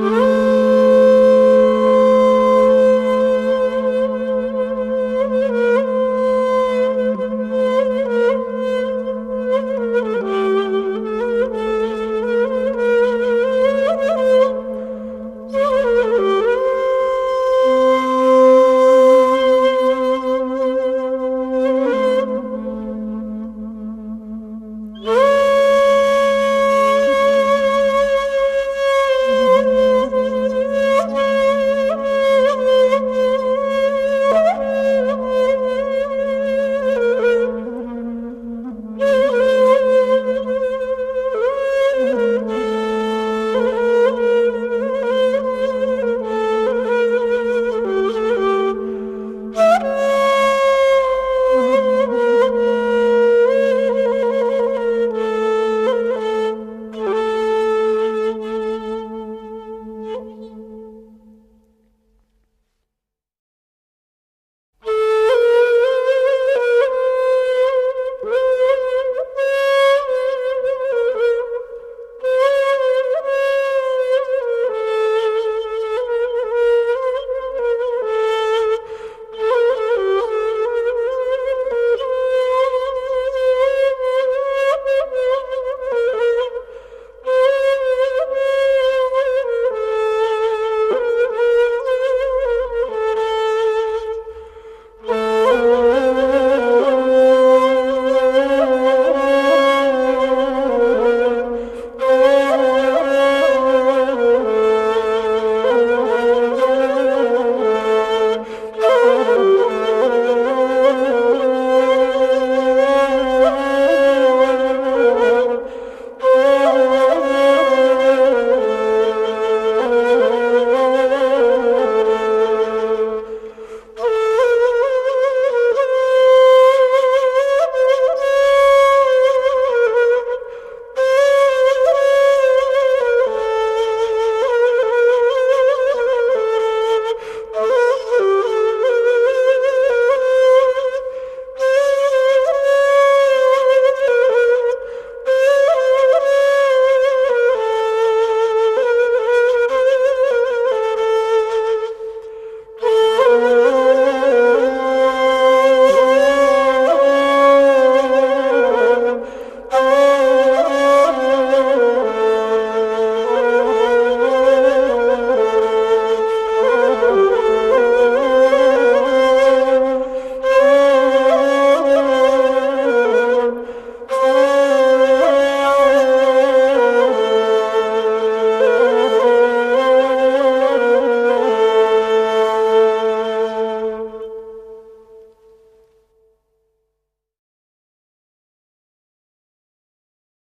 Música